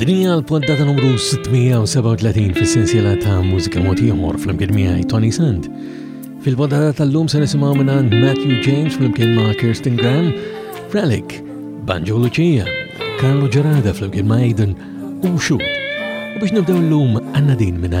Dinija l-poddata numru 637 fis-sensiela ta' mużika motiħor fl-imkien miegħi Tony Sand. Fil-poddata tal-lum se nisimgħu minn Matthew James fl-imkien ma' Kirsten Graham, Fralik, Banjo Lucia, Carlo Gerada fl-imkien ma' Aiden u Xut. U biex nibdew l-lum għanna din minn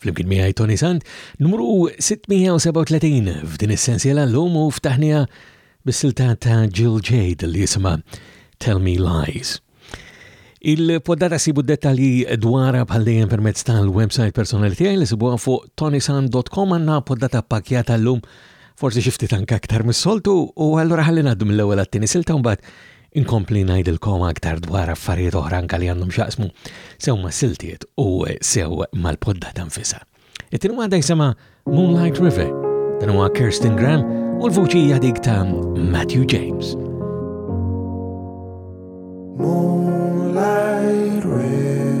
Flimkien miegħi Tony Sant, numru 637 f'din is-sensiela llum u ftaħniha bis-silta ta' Jill Jade li jisimha Tell Me Lies. Il-poddata sibu dettalji dwara bħal dejjem permezz tal-website personali tiegħi li sibuha fuq tonisan.com għandna poddata pakjata llum forsi xi ftit anke aktar mis-soltu u allura ħalli ngħaddu mill-ewwel għat-tieni silta mbagħad Inkompli ngħidilkom aktar dwar affarijiet oħra anke li għandhom x'jaqsmu sew mas-siltiet u sew mal-poddata nfisha. It-tieni waħda jisimha Moonlight River, dan huwa Kirsten Graham u l-vuċi hija dik ta' Matthew James. Moonlight River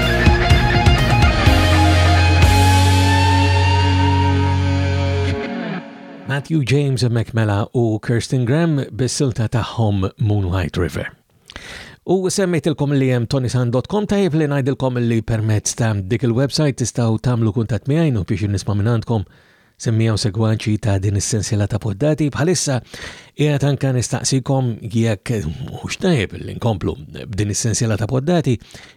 Matthew James McMella u Kirsten Graham bis-silta tagħhom Moonlight River. U semmejtilkom li jem tonisan.com tajib li najdilkom li permezz ta' dik il-website tistaw tamlu kuntat miegħi u biex nisma' minnantkom Semmija u segwaċi ta' din is-sensiela ta' poddati bħalissa qiegħed anka nistaqsikom jekk hux tajjeb li nkomplu b'din is-sensiela ta' poddati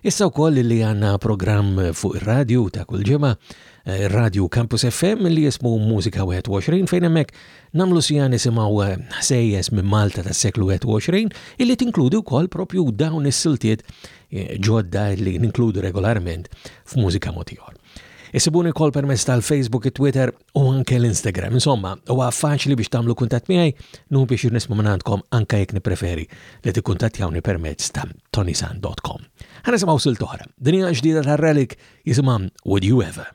issa wkoll li għandna programm fuq ir-radju ta' kull ġimgħa eh, radju Campus FM li jismu Mużika 21 fejn hemmhekk nagħmlu sija nisimgħu eh, ħsejjes minn Malta tas-seklu 21 illi tinkludi wkoll propju dawn is-siltiet eh, ġodda li ninkludu regolarment f'mużika motiħor. Isibuni kol permess tal-Facebook, Twitter u anke l-Instagram. Insomma, huwa faċli biex tagħmlu kuntatt miegħi, nu biex nisma' minn għandkom anke jekk nippreferi li tikkuntattjawni permezz ta' tonisan.com. Ħana semgħu sil toħra. Dinja ġdida tar-relik jisimha Would You Ever.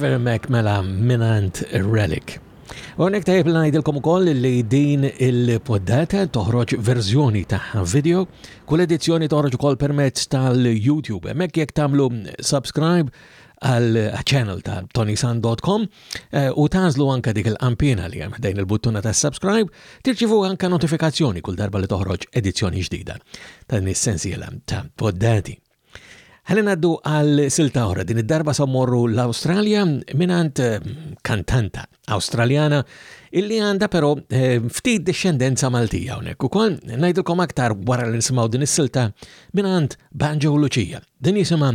Vermek mela minant Relic. Unek tajb najdilkom ukoll li din il-poddata toħroġ verżjoni ta' video, kull edizzjoni toħroġ ukoll permezz tal-YouTube. Hemmhekk jekk tagħmlu subscribe għal channel ta' tonisan.com eh, u tażlu anka dik il-qampina li hemm ħdejn il-buttuna ta' subscribe, tirċivu anka notifikazzjoni kull darba li toħroġ edizzjoni ġdida ta' nis-sensiela ta' poddati. Ħalli naddu għal silta oħra din id-darba sa morru l-Awstralja minant eh, kantanta Awstraljana illi għanda però eh, ftit discendenza Maltija hawnhekk ukoll ngħidilkom aktar wara li nisimgħu din is-silta minant Banjo Lucia. Din jisimha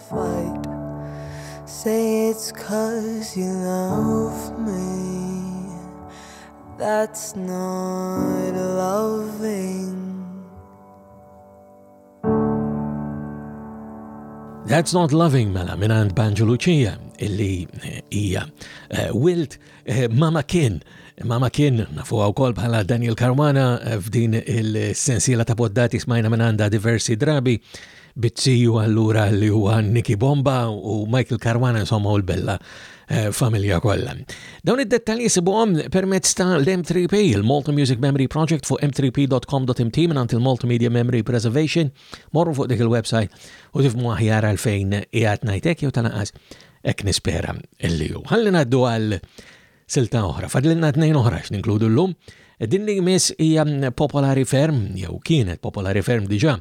fight Say it's cause you love me That's not loving That's Not Loving mela minn għand Banjo Lucia illi eh, hija eh, wilt eh, Mama Kien. Mama Kien nafuha wkoll bħala Daniel Karwana f'din il-sensiela ta' poddati smajna minn għandha diversi drabi Bizziju allura li huwa Nicky Bomba u Michael Caruana insomma u l-bella eh, familja kollha. Dawn id-dettalji sibuhom permezz ta' l-M3P, il-Malta Music Memory Project fuq m3p.com.mt minn għand il-Malta Media Memory Preservation, morru fuq dik il-website u tifmu aħjar għalfejn qiegħed ngħidlek jew tal-anqas hekk nispera illi hu. Ħalli ngħaddu għal Silta oħra, fadlilna tnejn oħra x'ninkludu llum. Din li jmiss hija popolari ferm, jew kienet popolari ferm diġà,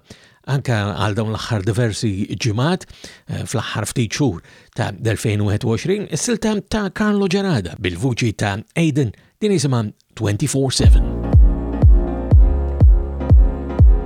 anke għal dawn l-aħħar diversi ġimgħat eh, fl-aħħar ftit xhur ta' 2021, is-silta ta' Carlo Gerada bil-vuċi ta' Aiden din jisimha 24/7.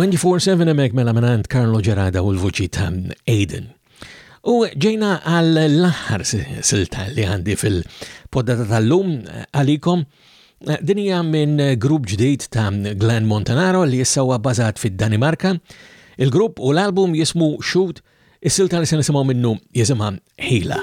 24-7 emek mela minant Carlo Gerada u l-vuċi ta' Aiden. U ġejna għal l-aħħar silta li għandi fil-poddata tal-lum għalikom Din hija minn grupp ġdid ta' Glenn Montanaro li issa huwa bbażat fid-Danimarka. Il-grupp u l-album jismu Shoot, is-silta li se nisimgħu minnu jisimha Ħila.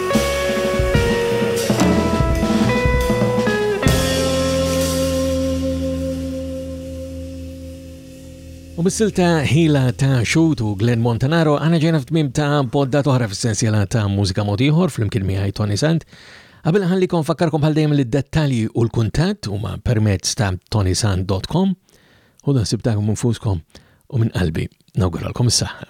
U bis-silta ħila ta' xut u Glenn Montanaro għana ġena f'tmim ta' podda toħra fis-sensiela ta' mużika motiħor fl-imkien miħaj Tony Sant. Għabil ħalli kon fakkarkom bħal dejjem l-dettalji u l-kuntat u ma' permezz ta' tonysant.com u dan sibtakum minn fuskom u minn qalbi nawguralkom s-saħħa.